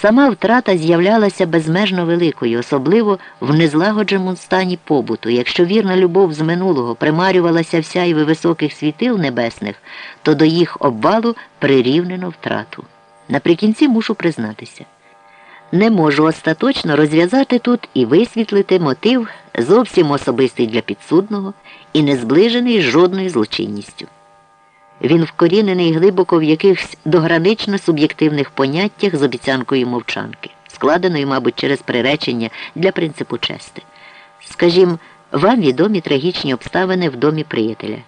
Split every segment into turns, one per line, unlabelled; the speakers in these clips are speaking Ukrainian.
Сама втрата з'являлася безмежно великою, особливо в незлагодженому стані побуту. Якщо вірна любов з минулого примарювалася вся і високих світил небесних, то до їх обвалу прирівнено втрату. Наприкінці мушу признатися. Не можу остаточно розв'язати тут і висвітлити мотив зовсім особистий для підсудного і не зближений з жодною злочинністю. Він вкорінений глибоко в якихось догранично суб'єктивних поняттях з обіцянкою мовчанки, складеною, мабуть, через приречення для принципу чести. Скажімо, вам відомі трагічні обставини в домі приятеля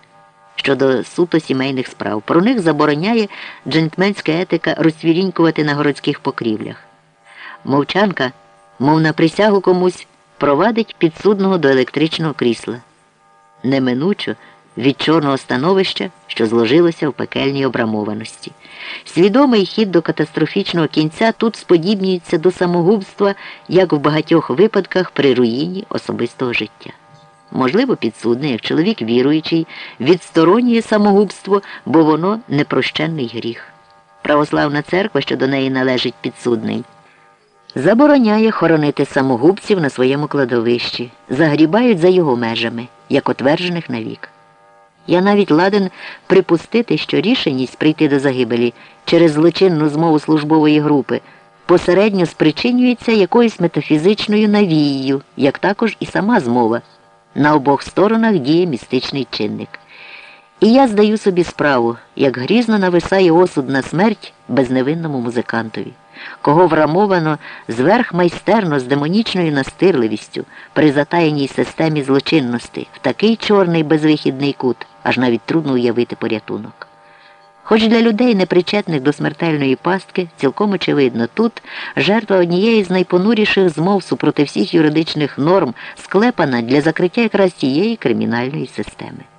щодо суто сімейних справ. Про них забороняє джентльменська етика розцвірінькувати на городських покрівлях. Мовчанка, мов на присягу комусь, провадить підсудного до електричного крісла. Неминучо від чорного становища, що зложилося в пекельній обрамованості. Свідомий хід до катастрофічного кінця тут сподібнюється до самогубства, як в багатьох випадках при руїні особистого життя. Можливо, підсудний, як чоловік віруючий, відсторонює самогубство, бо воно непрощенний гріх. Православна церква, що до неї належить підсудний, забороняє хоронити самогубців на своєму кладовищі, загрібають за його межами, як отверджених навік. Я навіть ладен припустити, що рішеність прийти до загибелі через злочинну змову службової групи посередньо спричинюється якоюсь метафізичною навією, як також і сама змова. На обох сторонах діє містичний чинник. І я здаю собі справу, як грізно нависає осуд на смерть безневинному музикантові, кого врамовано зверхмайстерно з демонічною настирливістю при затаєній системі злочинності в такий чорний безвихідний кут, аж навіть трудно уявити порятунок. Хоч для людей, непричетних до смертельної пастки, цілком очевидно, тут жертва однієї з найпонуріших змов супроти всіх юридичних норм склепана для закриття якраз тієї кримінальної системи.